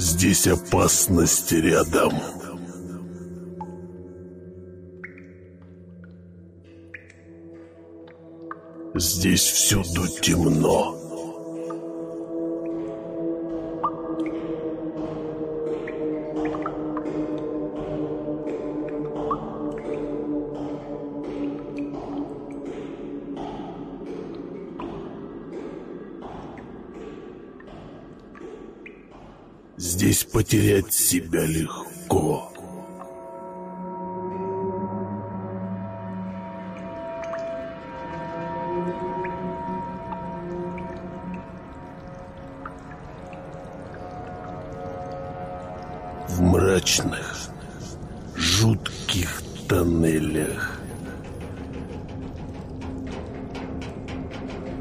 Здесь опасность рядом. Здесь всюду темно. Здесь потерять себя легко. В мрачных, жутких тоннелях.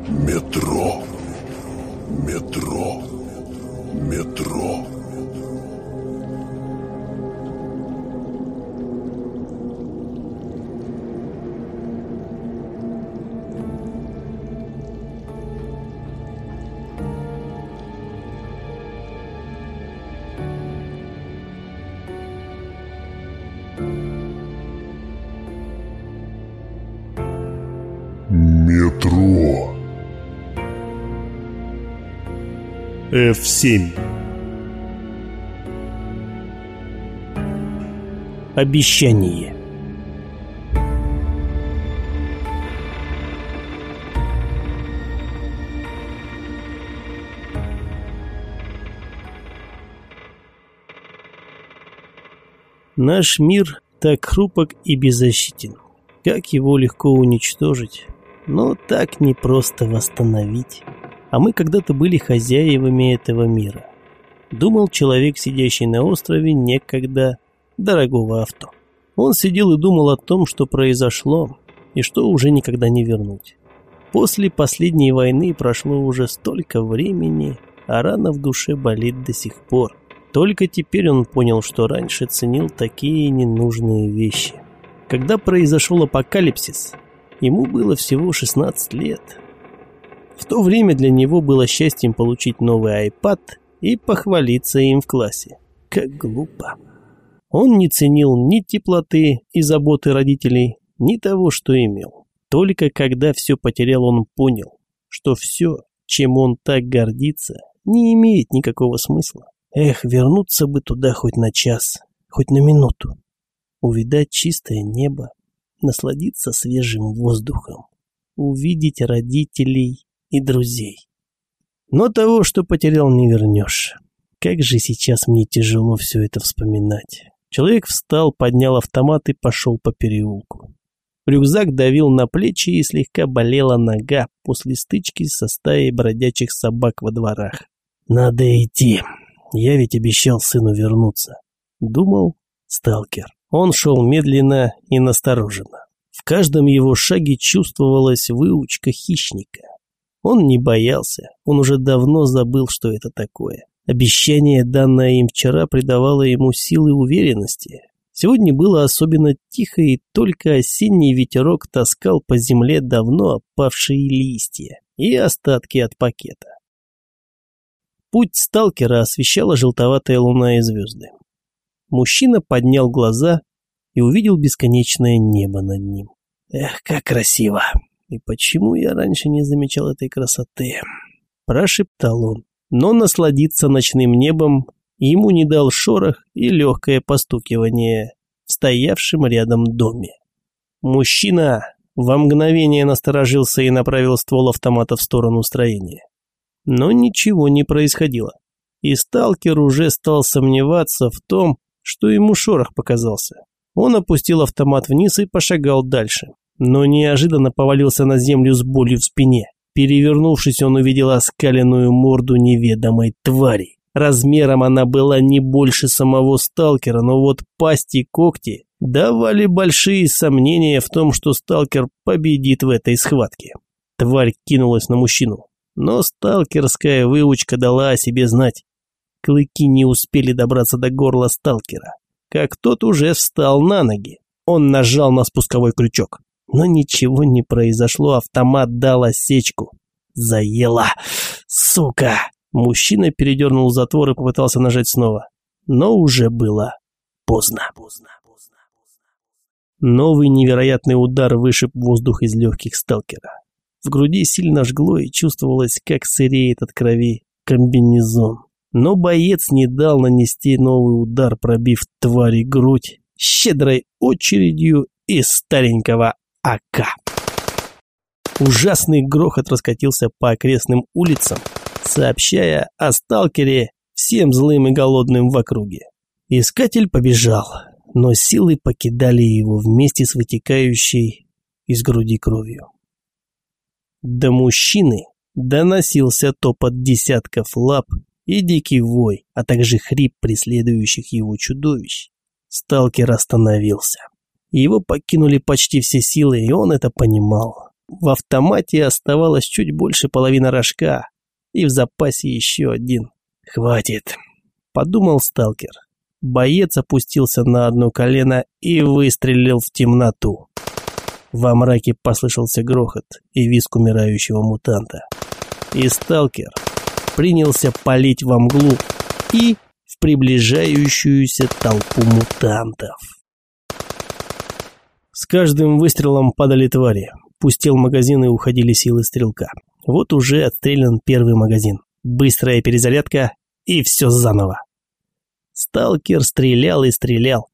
Метро. Метро. F7. Обещание. Наш мир так хрупок и беззащитен. Как его легко уничтожить, но так непросто восстановить. А мы когда-то были хозяевами этого мира. Думал человек, сидящий на острове некогда дорогого авто. Он сидел и думал о том, что произошло, и что уже никогда не вернуть. После последней войны прошло уже столько времени, а рана в душе болит до сих пор. Только теперь он понял, что раньше ценил такие ненужные вещи. Когда произошел апокалипсис, ему было всего 16 лет. В то время для него было счастьем получить новый iPad и похвалиться им в классе. Как глупо. Он не ценил ни теплоты и заботы родителей, ни того, что имел. Только когда все потерял, он понял, что все, чем он так гордится, не имеет никакого смысла. Эх, вернуться бы туда хоть на час, хоть на минуту. Увидать чистое небо, насладиться свежим воздухом, увидеть родителей и друзей. Но того, что потерял, не вернешь. Как же сейчас мне тяжело все это вспоминать. Человек встал, поднял автомат и пошел по переулку. Рюкзак давил на плечи и слегка болела нога после стычки со стаей бродячих собак во дворах. «Надо идти. Я ведь обещал сыну вернуться», — думал сталкер. Он шел медленно и настороженно. В каждом его шаге чувствовалась выучка хищника. Он не боялся, он уже давно забыл, что это такое. Обещание, данное им вчера, придавало ему силы уверенности. Сегодня было особенно тихо, и только осенний ветерок таскал по земле давно опавшие листья и остатки от пакета. Путь сталкера освещала желтоватая луна и звезды. Мужчина поднял глаза и увидел бесконечное небо над ним. Эх, как красиво! И почему я раньше не замечал этой красоты? Прошептал он. Но насладиться ночным небом ему не дал шорох и легкое постукивание в стоявшем рядом доме. Мужчина во мгновение насторожился и направил ствол автомата в сторону строения. Но ничего не происходило. И сталкер уже стал сомневаться в том, что ему шорох показался. Он опустил автомат вниз и пошагал дальше, но неожиданно повалился на землю с болью в спине. Перевернувшись, он увидел оскаленную морду неведомой твари. Размером она была не больше самого сталкера, но вот пасть и когти давали большие сомнения в том, что сталкер победит в этой схватке. Тварь кинулась на мужчину, но сталкерская выучка дала о себе знать. Клыки не успели добраться до горла сталкера, как тот уже встал на ноги. Он нажал на спусковой крючок. Но ничего не произошло, автомат дал осечку. Заела. Сука! Мужчина передернул затвор и попытался нажать снова. Но уже было поздно. Новый невероятный удар вышиб воздух из легких сталкера. В груди сильно жгло и чувствовалось, как сыреет от крови комбинезон. Но боец не дал нанести новый удар, пробив твари грудь щедрой очередью из старенького АК. Ужасный грохот раскатился по окрестным улицам, сообщая о сталкере всем злым и голодным в округе. Искатель побежал, но силы покидали его вместе с вытекающей из груди кровью. До мужчины доносился топот десятков лап и дикий вой, а также хрип преследующих его чудовищ. Сталкер остановился. Его покинули почти все силы, и он это понимал. В автомате оставалось чуть больше половины рожка, и в запасе еще один. «Хватит», — подумал сталкер. Боец опустился на одно колено и выстрелил в темноту. Во мраке послышался грохот и визг умирающего мутанта. И сталкер принялся палить во мглу и в приближающуюся толпу мутантов. С каждым выстрелом падали твари. Пустел магазин и уходили силы стрелка. Вот уже отстрелян первый магазин. Быстрая перезарядка и все заново. Сталкер стрелял и стрелял.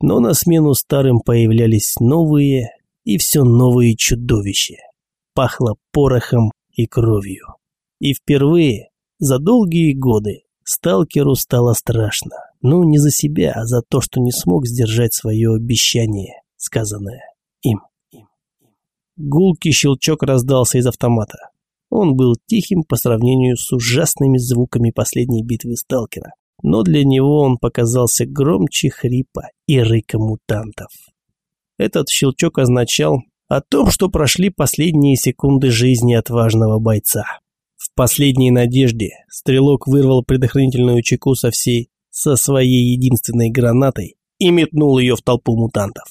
Но на смену старым появлялись новые и все новые чудовища. Пахло порохом и кровью. И впервые за долгие годы сталкеру стало страшно. Ну, не за себя, а за то, что не смог сдержать свое обещание, сказанное им. Гулкий щелчок раздался из автомата. Он был тихим по сравнению с ужасными звуками последней битвы сталкера, но для него он показался громче хрипа и рыка мутантов. Этот щелчок означал о том, что прошли последние секунды жизни отважного бойца. В последней надежде стрелок вырвал предохранительную чеку со всей, со своей единственной гранатой и метнул ее в толпу мутантов.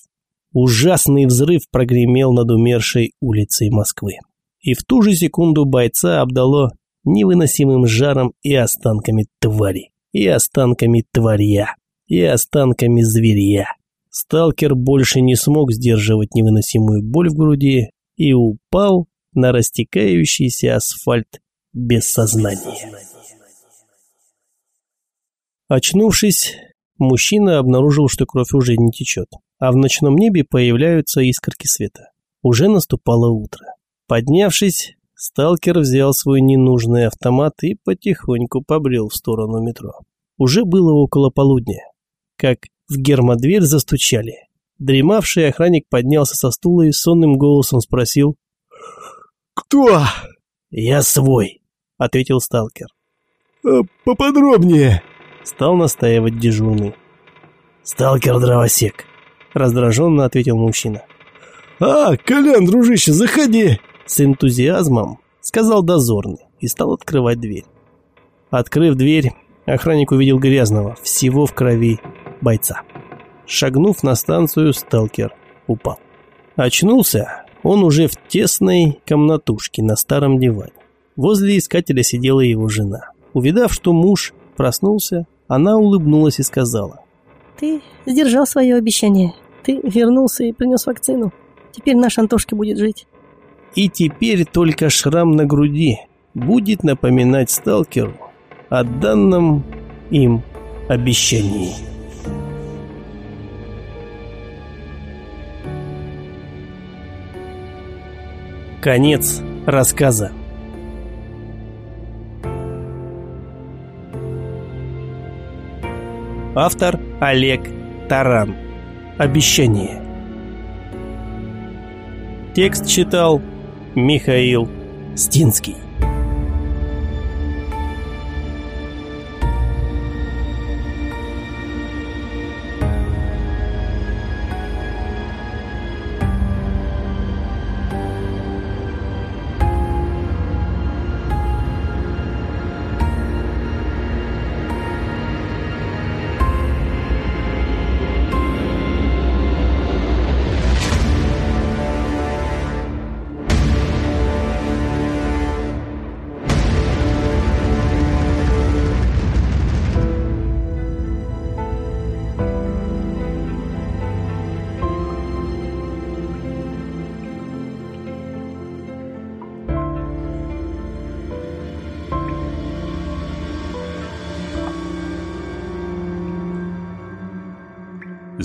Ужасный взрыв прогремел над умершей улицей Москвы. И в ту же секунду бойца обдало невыносимым жаром и останками твари, и останками тварья, и останками зверья. Сталкер больше не смог сдерживать невыносимую боль в груди и упал на растекающийся асфальт без сознания. Очнувшись, мужчина обнаружил, что кровь уже не течет, а в ночном небе появляются искорки света. Уже наступало утро. Поднявшись, сталкер взял свой ненужный автомат и потихоньку побрел в сторону метро. Уже было около полудня, как в гермодверь застучали. Дремавший охранник поднялся со стула и сонным голосом спросил «Кто?» «Я свой», — ответил сталкер. А «Поподробнее», — стал настаивать дежурный. «Сталкер-дровосек», — раздраженно ответил мужчина. «А, Колян, дружище, заходи!» С энтузиазмом сказал дозорный и стал открывать дверь. Открыв дверь, охранник увидел грязного, всего в крови, бойца. Шагнув на станцию, сталкер упал. Очнулся он уже в тесной комнатушке на старом диване. Возле искателя сидела его жена. Увидав, что муж проснулся, она улыбнулась и сказала. «Ты сдержал свое обещание. Ты вернулся и принес вакцину. Теперь наш Антошка будет жить». И теперь только шрам на груди будет напоминать сталкеру о данном им обещании. Конец рассказа. Автор Олег Таран. Обещание. Текст читал Михаил Стинский.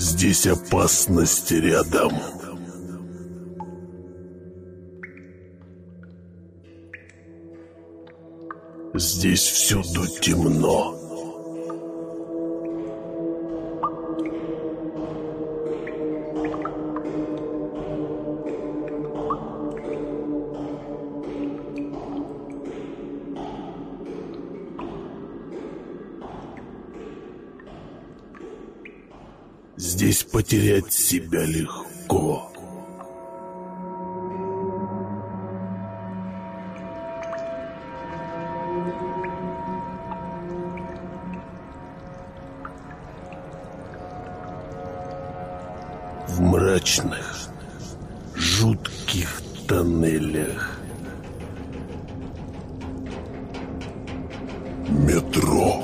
Здесь опасность рядом. Здесь всюду темно. Здесь потерять себя легко. В мрачных, жутких тоннелях. Метро